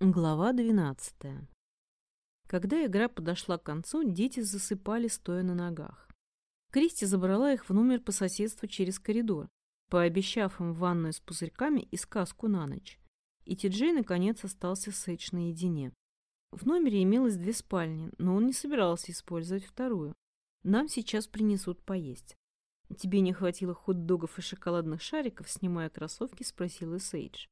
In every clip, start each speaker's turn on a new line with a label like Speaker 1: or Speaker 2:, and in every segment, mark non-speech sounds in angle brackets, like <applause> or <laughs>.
Speaker 1: Глава 12. Когда игра подошла к концу, дети засыпали, стоя на ногах. Кристи забрала их в номер по соседству через коридор, пообещав им ванную с пузырьками и сказку на ночь. И Ти-Джей, наконец, остался с Эйдж наедине. В номере имелось две спальни, но он не собирался использовать вторую. Нам сейчас принесут поесть. «Тебе не хватило хот-догов и шоколадных шариков?» Снимая кроссовки, спросила Сейдж.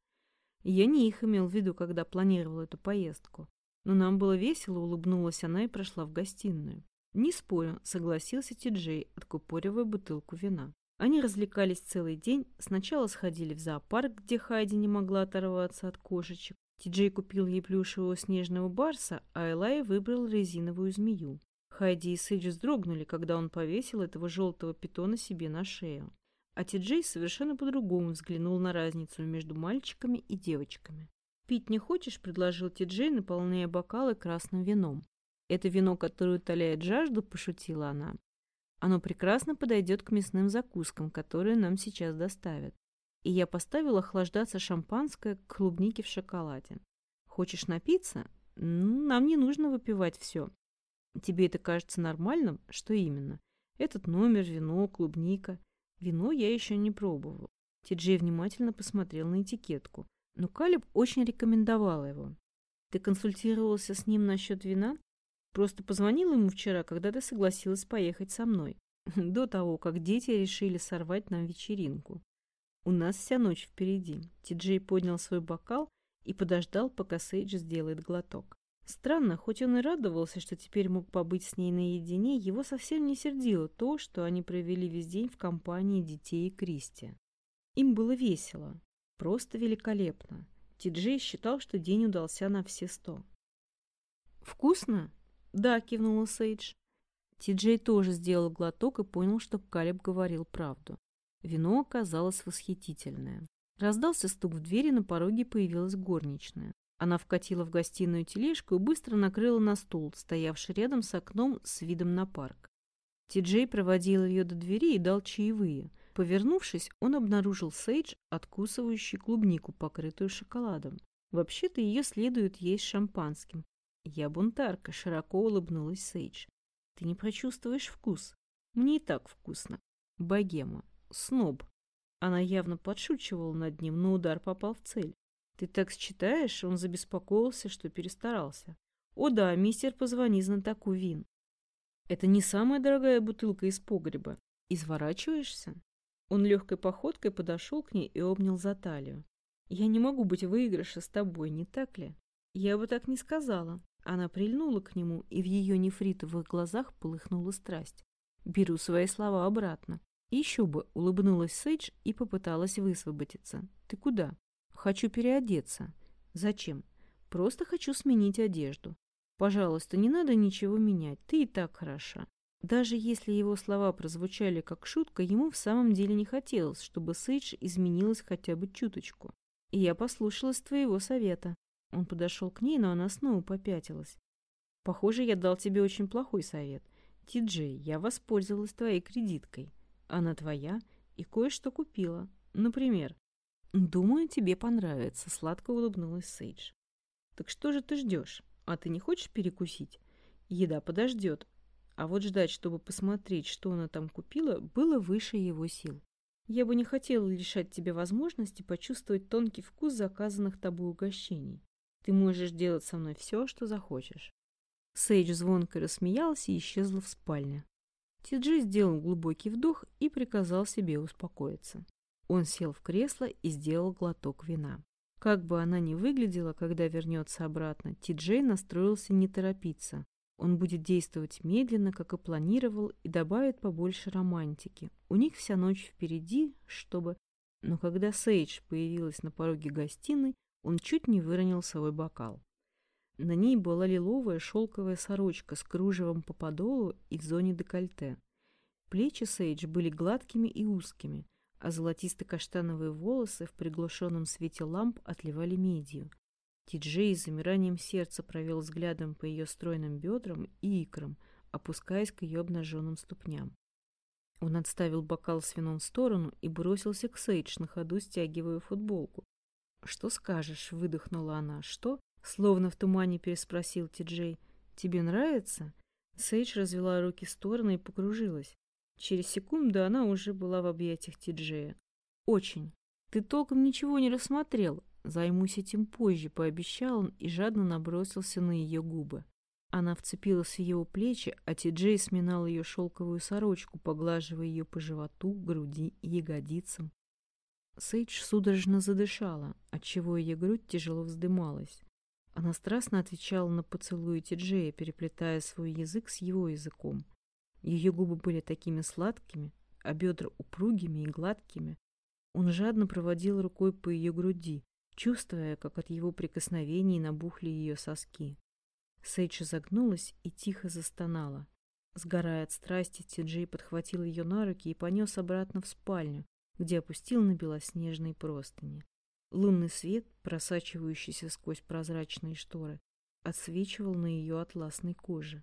Speaker 1: Я не их имел в виду, когда планировал эту поездку. Но нам было весело, улыбнулась она и прошла в гостиную. Не спорю, согласился Ти-Джей, откупоривая бутылку вина. Они развлекались целый день, сначала сходили в зоопарк, где Хайди не могла оторваться от кошечек. Ти-Джей купил ей плюшевого снежного барса, а Элай выбрал резиновую змею. Хайди и Сейдж вздрогнули, когда он повесил этого желтого питона себе на шею. А Ти-Джей совершенно по-другому взглянул на разницу между мальчиками и девочками. «Пить не хочешь?» – предложил Ти-Джей, наполняя бокалы красным вином. «Это вино, которое утоляет жажду?» – пошутила она. «Оно прекрасно подойдет к мясным закускам, которые нам сейчас доставят. И я поставила охлаждаться шампанское к клубнике в шоколаде. Хочешь напиться? Ну, нам не нужно выпивать все. Тебе это кажется нормальным? Что именно? Этот номер, вино, клубника – Вино я еще не пробовал. Ти-Джей внимательно посмотрел на этикетку, но Калиб очень рекомендовал его. Ты консультировался с ним насчет вина? Просто позвонила ему вчера, когда ты согласилась поехать со мной. <laughs> До того, как дети решили сорвать нам вечеринку. У нас вся ночь впереди. Ти-Джей поднял свой бокал и подождал, пока Сейдж сделает глоток. Странно, хоть он и радовался, что теперь мог побыть с ней наедине, его совсем не сердило то, что они провели весь день в компании детей и Кристи. Им было весело, просто великолепно. Ти-Джей считал, что день удался на все сто. «Вкусно?» «Да», — кивнула Сейдж. Ти-Джей тоже сделал глоток и понял, что Калеб говорил правду. Вино оказалось восхитительное. Раздался стук в двери, на пороге появилась горничная. Она вкатила в гостиную тележку и быстро накрыла на стул, стоявший рядом с окном с видом на парк. Ти-Джей проводил ее до двери и дал чаевые. Повернувшись, он обнаружил Сейдж, откусывающий клубнику, покрытую шоколадом. Вообще-то ее следует есть шампанским. Я бунтарка, широко улыбнулась Сейдж. Ты не прочувствуешь вкус. Мне и так вкусно. Богема. Сноб. Она явно подшучивала над ним, но удар попал в цель. «Ты так считаешь?» Он забеспокоился, что перестарался. «О да, мистер, позвони знатоку вин». «Это не самая дорогая бутылка из погреба. Изворачиваешься?» Он легкой походкой подошел к ней и обнял за талию. «Я не могу быть в выигрыше с тобой, не так ли?» «Я бы так не сказала». Она прильнула к нему, и в ее нефритовых глазах полыхнула страсть. «Беру свои слова обратно». «Еще бы», — улыбнулась Сейдж и попыталась высвободиться. «Ты куда?» Хочу переодеться. Зачем? Просто хочу сменить одежду. Пожалуйста, не надо ничего менять, ты и так хороша. Даже если его слова прозвучали как шутка, ему в самом деле не хотелось, чтобы Сейдж изменилась хотя бы чуточку. И я послушалась твоего совета. Он подошел к ней, но она снова попятилась. Похоже, я дал тебе очень плохой совет. Ти-Джей, я воспользовалась твоей кредиткой. Она твоя и кое-что купила. Например, «Думаю, тебе понравится», — сладко улыбнулась Сейдж. «Так что же ты ждешь? А ты не хочешь перекусить? Еда подождет. А вот ждать, чтобы посмотреть, что она там купила, было выше его сил. Я бы не хотела лишать тебя возможности почувствовать тонкий вкус заказанных тобой угощений. Ты можешь делать со мной все, что захочешь». Сейдж звонко рассмеялась и исчезла в спальне. Тиджи сделал глубокий вдох и приказал себе успокоиться. Он сел в кресло и сделал глоток вина. Как бы она ни выглядела, когда вернется обратно, Ти-Джей настроился не торопиться. Он будет действовать медленно, как и планировал, и добавит побольше романтики. У них вся ночь впереди, чтобы... Но когда Сейдж появилась на пороге гостиной, он чуть не выронил свой бокал. На ней была лиловая шелковая сорочка с кружевом по подолу и в зоне декольте. Плечи Сейдж были гладкими и узкими, а золотисто-каштановые волосы в приглушенном свете ламп отливали медью. Ти-Джей с замиранием сердца провел взглядом по ее стройным бедрам и икрам, опускаясь к ее обнаженным ступням. Он отставил бокал с вином в сторону и бросился к Сейдж на ходу, стягивая футболку. «Что скажешь?» — выдохнула она. «Что?» Словно в тумане переспросил Ти-Джей. «Тебе нравится?» Сейдж развела руки в стороны и покружилась. Через секунду она уже была в объятиях Ти-Джея. «Очень. Ты толком ничего не рассмотрел. Займусь этим позже», — пообещал он и жадно набросился на ее губы. Она вцепилась в его плечи, а Ти-Джей сминал ее шелковую сорочку, поглаживая ее по животу, груди и ягодицам. Сейдж судорожно задышала, отчего ее грудь тяжело вздымалась. Она страстно отвечала на поцелуи Тиджея, переплетая свой язык с его языком. Ее губы были такими сладкими, а бедра упругими и гладкими. Он жадно проводил рукой по ее груди, чувствуя, как от его прикосновений набухли ее соски. Сейдж загнулась и тихо застонала. Сгорая от страсти, Тиджей подхватил ее на руки и понес обратно в спальню, где опустил на белоснежные простыни. Лунный свет, просачивающийся сквозь прозрачные шторы, отсвечивал на ее атласной коже.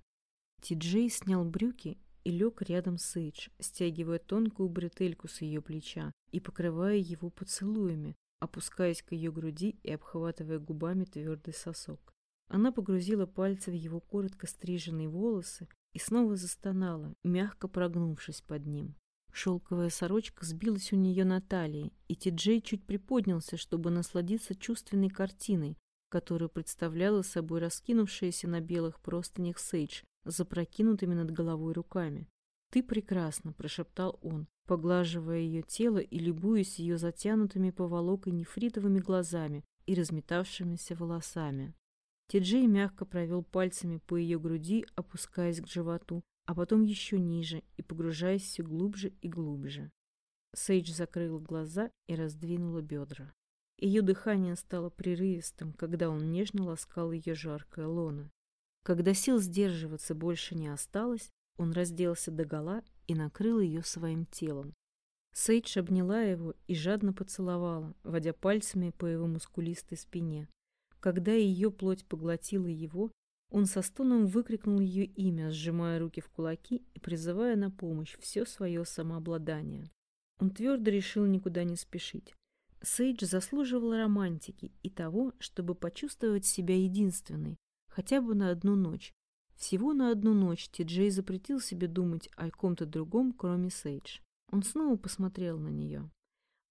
Speaker 1: Ти-Джей снял брюки и лег рядом с Эйдж, стягивая тонкую бретельку с ее плеча и покрывая его поцелуями, опускаясь к ее груди и обхватывая губами твердый сосок. Она погрузила пальцы в его коротко стриженные волосы и снова застонала, мягко прогнувшись под ним. Шелковая сорочка сбилась у нее на талии, и Ти-Джей чуть приподнялся, чтобы насладиться чувственной картиной, которую представляла собой раскинувшаяся на белых простынях Сейдж, запрокинутыми над головой руками. «Ты прекрасна», — прошептал он, поглаживая ее тело и любуясь ее затянутыми поволокой нефритовыми глазами и разметавшимися волосами. Ти-Джей мягко провел пальцами по ее груди, опускаясь к животу, а потом еще ниже и погружаясь все глубже и глубже. Сейдж закрыла глаза и раздвинула бедра. Ее дыхание стало прерывистым, когда он нежно ласкал ее жаркое лоно. Когда сил сдерживаться больше не осталось, он разделся догола и накрыл ее своим телом. Сейдж обняла его и жадно поцеловала, водя пальцами по его мускулистой спине. Когда ее плоть поглотила его, он со стоном выкрикнул ее имя, сжимая руки в кулаки и призывая на помощь все свое самообладание. Он твердо решил никуда не спешить. Сейдж заслуживал романтики и того, чтобы почувствовать себя единственной, хотя бы на одну ночь. Всего на одну ночь Ти-Джей запретил себе думать о ком-то другом, кроме Сейдж. Он снова посмотрел на нее.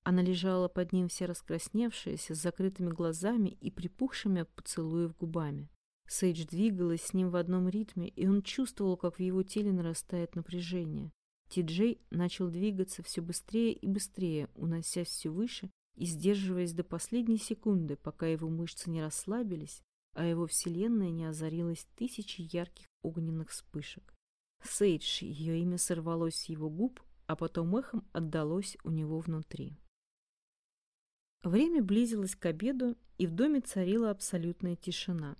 Speaker 1: Она лежала под ним вся раскрасневшаяся, с закрытыми глазами и припухшими от поцелуев губами. Сейдж двигалась с ним в одном ритме, и он чувствовал, как в его теле нарастает напряжение. Ти-Джей начал двигаться все быстрее и быстрее, уносясь все выше и сдерживаясь до последней секунды, пока его мышцы не расслабились, а его вселенная не озарилась тысячи ярких огненных вспышек. Сейдж, ее имя сорвалось с его губ, а потом эхом отдалось у него внутри. Время близилось к обеду, и в доме царила абсолютная тишина.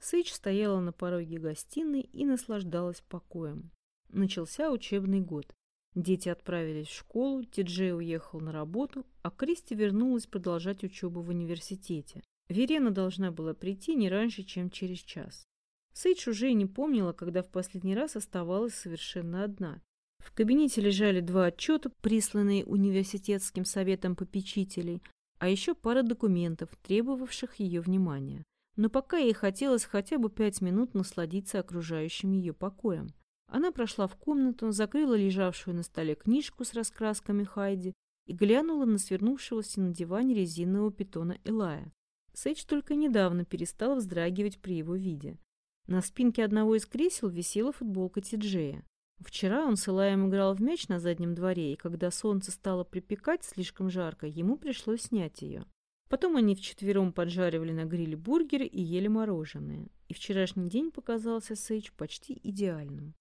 Speaker 1: Сыч стояла на пороге гостиной и наслаждалась покоем. Начался учебный год. Дети отправились в школу, Тиджей уехал на работу, а Кристи вернулась продолжать учебу в университете. Верена должна была прийти не раньше, чем через час. Сейдж уже и не помнила, когда в последний раз оставалась совершенно одна. В кабинете лежали два отчета, присланные университетским советом попечителей, а еще пара документов, требовавших ее внимания но пока ей хотелось хотя бы пять минут насладиться окружающим ее покоем. Она прошла в комнату, закрыла лежавшую на столе книжку с раскрасками Хайди и глянула на свернувшегося на диване резинового питона Элая. Сейдж только недавно перестал вздрагивать при его виде. На спинке одного из кресел висела футболка Тиджея. Вчера он с Элаем играл в мяч на заднем дворе, и когда солнце стало припекать слишком жарко, ему пришлось снять ее. Потом они вчетвером поджаривали на гриле бургеры и ели мороженое. И вчерашний день показался Сейдж почти идеальным.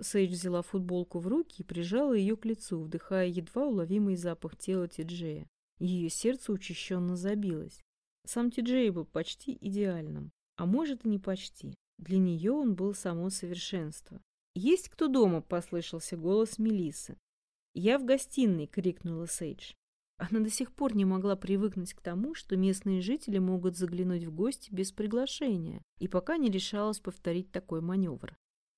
Speaker 1: Сейдж взяла футболку в руки и прижала ее к лицу, вдыхая едва уловимый запах тела Тиджея. Ее сердце учащенно забилось. Сам Тиджей был почти идеальным, а может и не почти. Для нее он был само совершенство. «Есть кто дома?» – послышался голос Мелисы. «Я в гостиной!» – крикнула Сейдж. Она до сих пор не могла привыкнуть к тому, что местные жители могут заглянуть в гости без приглашения, и пока не решалась повторить такой маневр.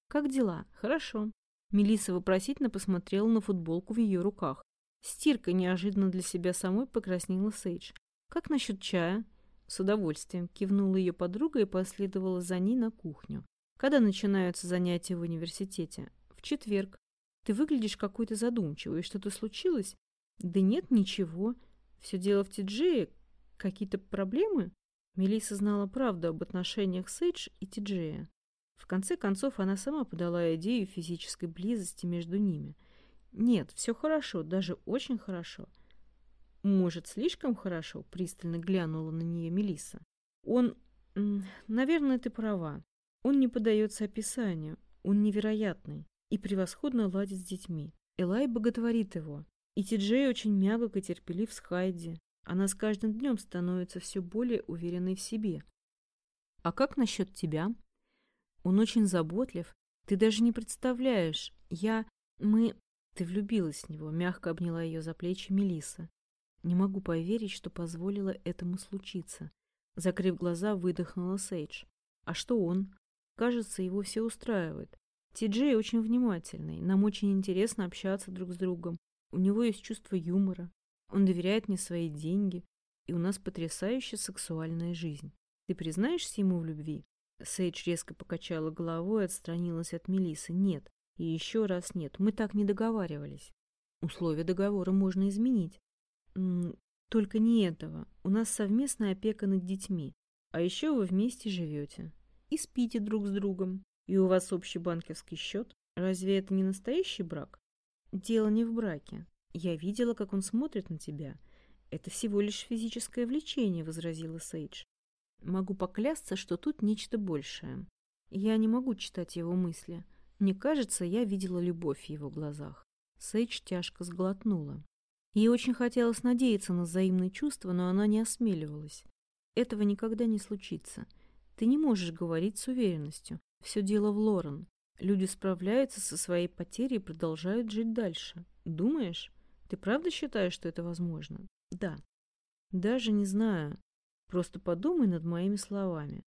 Speaker 1: «Как дела? Хорошо». Мелисса вопросительно посмотрела на футболку в ее руках. Стирка неожиданно для себя самой покраснела Сейдж. «Как насчет чая?» С удовольствием кивнула ее подруга и последовала за ней на кухню. Когда начинаются занятия в университете? В четверг. Ты выглядишь какой-то задумчивой. Что-то случилось? Да нет, ничего. Все дело в Тиджее. Какие-то проблемы? Мелисса знала правду об отношениях Сейдж и Тиджея. В конце концов, она сама подала идею физической близости между ними. Нет, все хорошо, даже очень хорошо. Может, слишком хорошо? Пристально глянула на нее Мелисса. Он... Наверное, ты права. Он не поддается описанию. Он невероятный и превосходно ладит с детьми. Элай боготворит его. И Тиджей очень мягок и терпелив с Хайди. Она с каждым днем становится все более уверенной в себе. А как насчет тебя? Он очень заботлив. Ты даже не представляешь. Я... Мы... Ты влюбилась в него, мягко обняла ее за плечи Мелиса. Не могу поверить, что позволила этому случиться. Закрыв глаза, выдохнула Сейдж. А что он? Кажется, его все устраивает. Ти-Джей очень внимательный. Нам очень интересно общаться друг с другом. У него есть чувство юмора. Он доверяет мне свои деньги. И у нас потрясающая сексуальная жизнь. Ты признаешься ему в любви? Сейдж резко покачала головой и отстранилась от Мелисы. Нет. И еще раз нет. Мы так не договаривались. Условия договора можно изменить. Только не этого. У нас совместная опека над детьми. А еще вы вместе живете. И спите друг с другом. И у вас общий банковский счет. Разве это не настоящий брак? Дело не в браке. Я видела, как он смотрит на тебя. Это всего лишь физическое влечение, возразила Сейдж. Могу поклясться, что тут нечто большее. Я не могу читать его мысли. Мне кажется, я видела любовь в его глазах. Сейдж тяжко сглотнула. Ей очень хотелось надеяться на взаимные чувства, но она не осмеливалась. Этого никогда не случится. Ты не можешь говорить с уверенностью. Все дело в Лорен. Люди справляются со своей потерей и продолжают жить дальше. Думаешь? Ты правда считаешь, что это возможно? Да. Даже не знаю. Просто подумай над моими словами.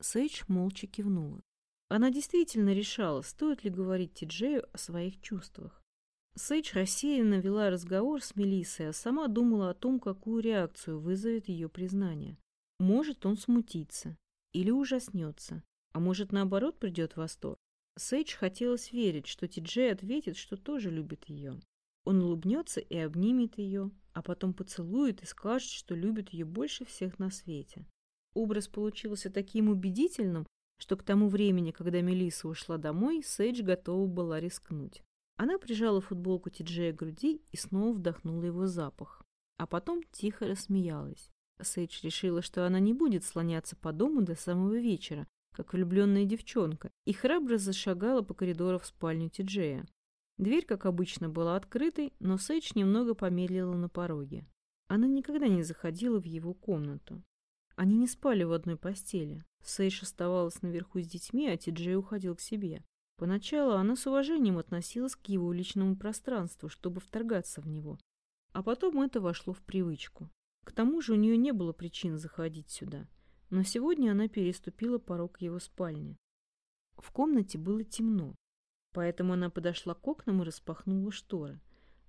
Speaker 1: Сейдж молча кивнула. Она действительно решала, стоит ли говорить Тиджею о своих чувствах. Сейдж рассеянно вела разговор с Мелиссой, а сама думала о том, какую реакцию вызовет ее признание. Может, он смутится или ужаснется, а может, наоборот, придет восторг. Сейдж хотелось верить, что Тиджей ответит, что тоже любит ее. Он улыбнется и обнимет ее, а потом поцелует и скажет, что любит ее больше всех на свете. Образ получился таким убедительным, что к тому времени, когда Мелисса ушла домой, Сейдж готова была рискнуть. Она прижала футболку Тиджея к груди и снова вдохнула его запах. А потом тихо рассмеялась. Сейдж решила, что она не будет слоняться по дому до самого вечера, как влюбленная девчонка, и храбро зашагала по коридору в спальню Тиджея. Дверь, как обычно, была открытой, но Сейдж немного помедлила на пороге. Она никогда не заходила в его комнату. Они не спали в одной постели. Сейдж оставалась наверху с детьми, а Тиджей уходил к себе. Поначалу она с уважением относилась к его личному пространству, чтобы вторгаться в него. А потом это вошло в привычку. К тому же у нее не было причин заходить сюда. Но сегодня она переступила порог его спальни. В комнате было темно. Поэтому она подошла к окнам и распахнула шторы.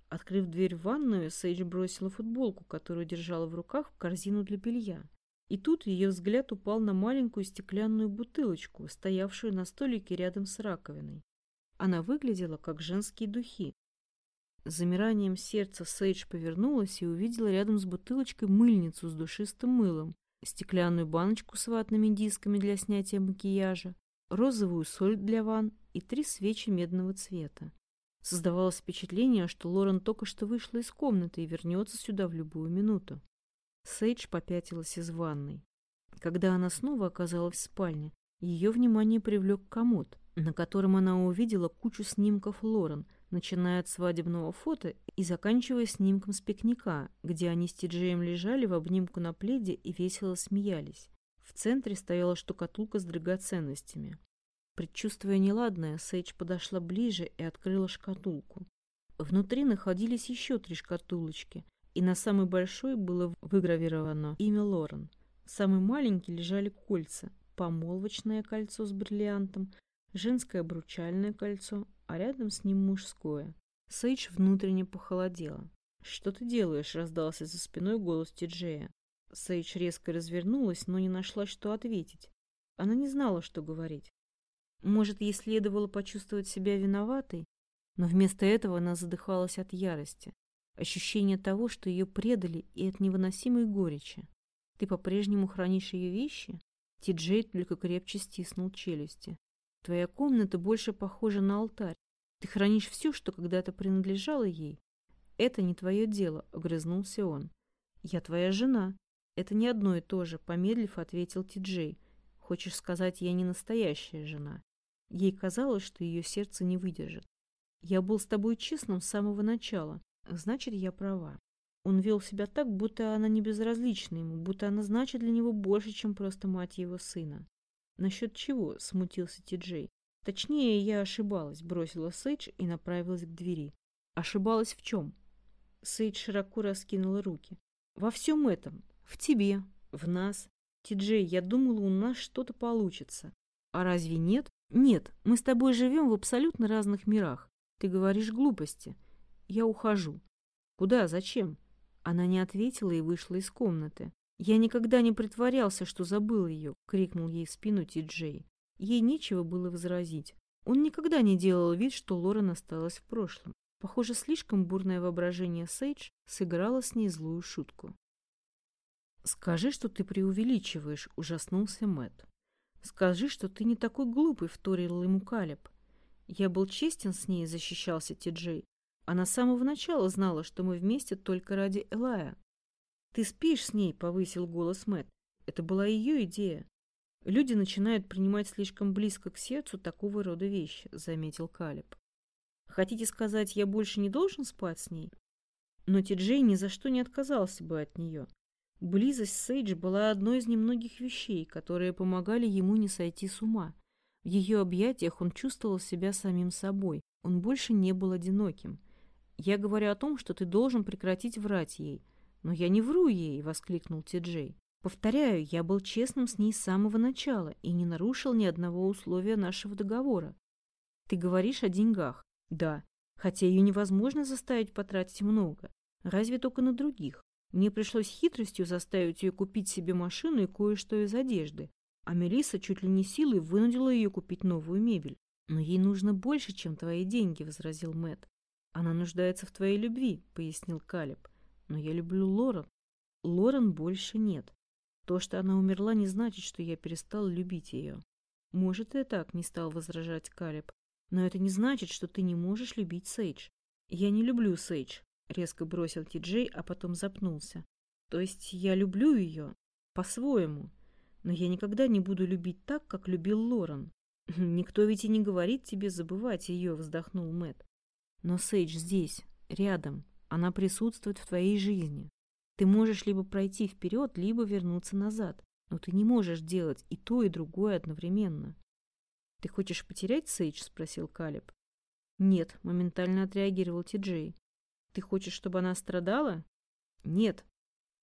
Speaker 1: Открыв дверь в ванную, Сейдж бросила футболку, которую держала в руках, в корзину для белья. И тут ее взгляд упал на маленькую стеклянную бутылочку, стоявшую на столике рядом с раковиной. Она выглядела как женские духи. Замиранием сердца Сейдж повернулась и увидела рядом с бутылочкой мыльницу с душистым мылом, стеклянную баночку с ватными дисками для снятия макияжа, розовую соль для ванн и три свечи медного цвета. Создавалось впечатление, что Лорен только что вышла из комнаты и вернется сюда в любую минуту. Сейдж попятилась из ванной. Когда она снова оказалась в спальне, ее внимание привлек комод, на котором она увидела кучу снимков Лорен, начиная от свадебного фото и заканчивая снимком с пикника, где они с Тиджеем лежали в обнимку на пледе и весело смеялись. В центре стояла штукатулка с драгоценностями. Предчувствуя неладное, Сейдж подошла ближе и открыла шкатулку. Внутри находились еще три шкатулочки, и на самой большой было выгравировано имя Лорен. В самой маленькой лежали кольца, помолвочное кольцо с бриллиантом, женское обручальное кольцо, а рядом с ним мужское. Сейдж внутренне похолодела. «Что ты делаешь?» — раздался за спиной голос Тиджея. Сейдж резко развернулась, но не нашла, что ответить. Она не знала, что говорить. Может, ей следовало почувствовать себя виноватой, но вместо этого она задыхалась от ярости, ощущения того, что ее предали, и от невыносимой горечи. Ты по-прежнему хранишь ее вещи? Ти-Джей только крепче стиснул челюсти. Твоя комната больше похожа на алтарь. Ты хранишь все, что когда-то принадлежало ей. Это не твое дело, огрызнулся он. Я твоя жена. Это не одно и то же, помедлив, ответил Ти-Джей. Хочешь сказать, я не настоящая жена? Ей казалось, что ее сердце не выдержит. Я был с тобой честным с самого начала. Значит, я права. Он вел себя так, будто она не безразлична ему, будто она значит для него больше, чем просто мать его сына. «Насчет чего?» – смутился Ти-Джей. «Точнее, я ошибалась», – бросила Сейдж и направилась к двери. «Ошибалась в чем?» Сейдж широко раскинула руки. «Во всем этом. В тебе. В нас. Ти-Джей, я думала, у нас что-то получится. А разве нет? Нет, мы с тобой живем в абсолютно разных мирах. Ты говоришь глупости. Я ухожу. Куда? Зачем? Она не ответила и вышла из комнаты. «Я никогда не притворялся, что забыл ее!» — крикнул ей в спину Ти-Джей. Ей нечего было возразить. Он никогда не делал вид, что Лорен осталась в прошлом. Похоже, слишком бурное воображение Сейдж сыграло с ней злую шутку. «Скажи, что ты преувеличиваешь», — ужаснулся Мэт. «Скажи, что ты не такой глупый», — вторил ему Калеб. «Я был честен с ней», — защищался Ти-Джей. Она с самого начала знала, что мы вместе только ради Элая. «Ты спишь с ней?» — повысил голос Мэт. Это была ее идея. Люди начинают принимать слишком близко к сердцу такого рода вещи, заметил Калиб. Хотите сказать, я больше не должен спать с ней? Но Ти-Джей ни за что не отказался бы от нее. Близость Сейдж была одной из немногих вещей, которые помогали ему не сойти с ума. В ее объятиях он чувствовал себя самим собой. Он больше не был одиноким. Я говорю о том, что ты должен прекратить врать ей. Но я не вру ей, воскликнул Ти-Джей. Повторяю, я был честным с ней с самого начала и не нарушил ни одного условия нашего договора. Ты говоришь о деньгах. Да, хотя ее невозможно заставить потратить много. Разве только на других. Мне пришлось хитростью заставить ее купить себе машину и кое-что из одежды. А Мелисса чуть ли не силой вынудила ее купить новую мебель. Но ей нужно больше, чем твои деньги, возразил Мэт. «Она нуждается в твоей любви», — пояснил Калиб. «Но я люблю Лорен. Лорен больше нет. То, что она умерла, не значит, что я перестал любить ее». «Может, и так», — не стал возражать Калиб. «Но это не значит, что ты не можешь любить Сейдж». «Я не люблю Сейдж», — резко бросил Ти-Джей, а потом запнулся. «То есть я люблю ее? По-своему. Но я никогда не буду любить так, как любил Лорен». «Никто ведь и не говорит тебе забывать ее», — вздохнул Мэт. Но Сейдж здесь, рядом. Она присутствует в твоей жизни. Ты можешь либо пройти вперед, либо вернуться назад. Но ты не можешь делать и то, и другое одновременно. «Ты хочешь потерять Сейдж?» – спросил Калиб. «Нет», – моментально отреагировал Ти-Джей. «Ты хочешь, чтобы она страдала?» «Нет».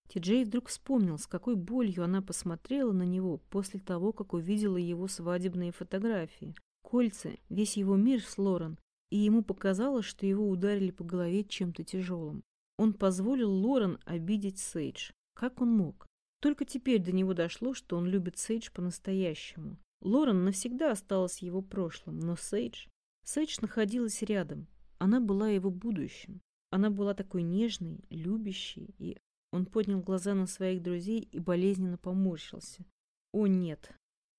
Speaker 1: Ти-Джей вдруг вспомнил, с какой болью она посмотрела на него после того, как увидела его свадебные фотографии. Кольца, весь его мир с Лорен, и ему показалось, что его ударили по голове чем-то тяжелым. Он позволил Лорен обидеть Сейдж. Как он мог? Только теперь до него дошло, что он любит Сейдж по-настоящему. Лорен навсегда осталась его прошлым, но Сейдж... Сейдж находилась рядом. Она была его будущим. Она была такой нежной, любящей, и... Он поднял глаза на своих друзей и болезненно поморщился. «О, нет!»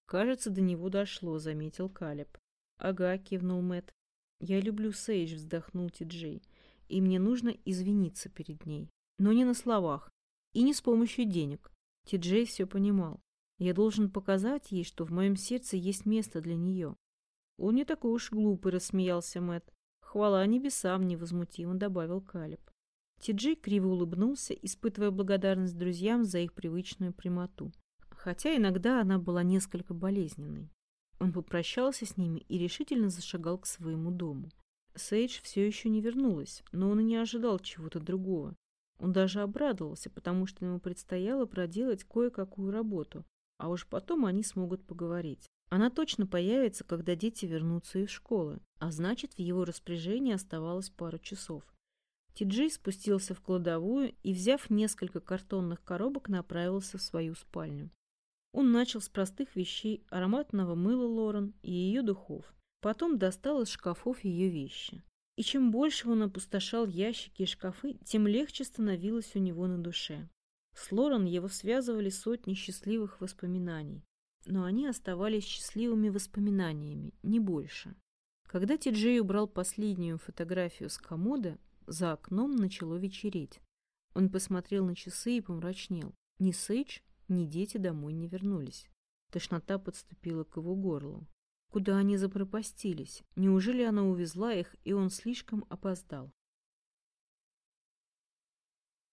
Speaker 1: «Кажется, до него дошло», — заметил Калеб. «Ага», — кивнул Мэт. «Я люблю Сейдж», — вздохнул Ти-Джей, «и мне нужно извиниться перед ней. Но не на словах и не с помощью денег». Ти-Джей все понимал. «Я должен показать ей, что в моем сердце есть место для нее». «Он не такой уж глупый», — рассмеялся Мэт. «Хвала небесам», — невозмутимо добавил Калиб. Ти-Джей криво улыбнулся, испытывая благодарность друзьям за их привычную прямоту. Хотя иногда она была несколько болезненной. Он попрощался с ними и решительно зашагал к своему дому. Сейдж все еще не вернулась, но он и не ожидал чего-то другого. Он даже обрадовался, потому что ему предстояло проделать кое-какую работу, а уж потом они смогут поговорить. Она точно появится, когда дети вернутся из школы, а значит, в его распоряжении оставалось пару часов. Ти-Джей спустился в кладовую и, взяв несколько картонных коробок, направился в свою спальню. Он начал с простых вещей ароматного мыла Лорен и ее духов. Потом достал из шкафов ее вещи. И чем больше он опустошал ящики и шкафы, тем легче становилось у него на душе. С Лорен его связывали сотни счастливых воспоминаний. Но они оставались счастливыми воспоминаниями, не больше. Когда Ти-Джей убрал последнюю фотографию с комода, за окном начало вечереть. Он посмотрел на часы и помрачнел. Ни Сейдж, ни дети домой не вернулись. Тошнота подступила к его горлу. Куда они запропастились? Неужели она увезла их, и он слишком опоздал?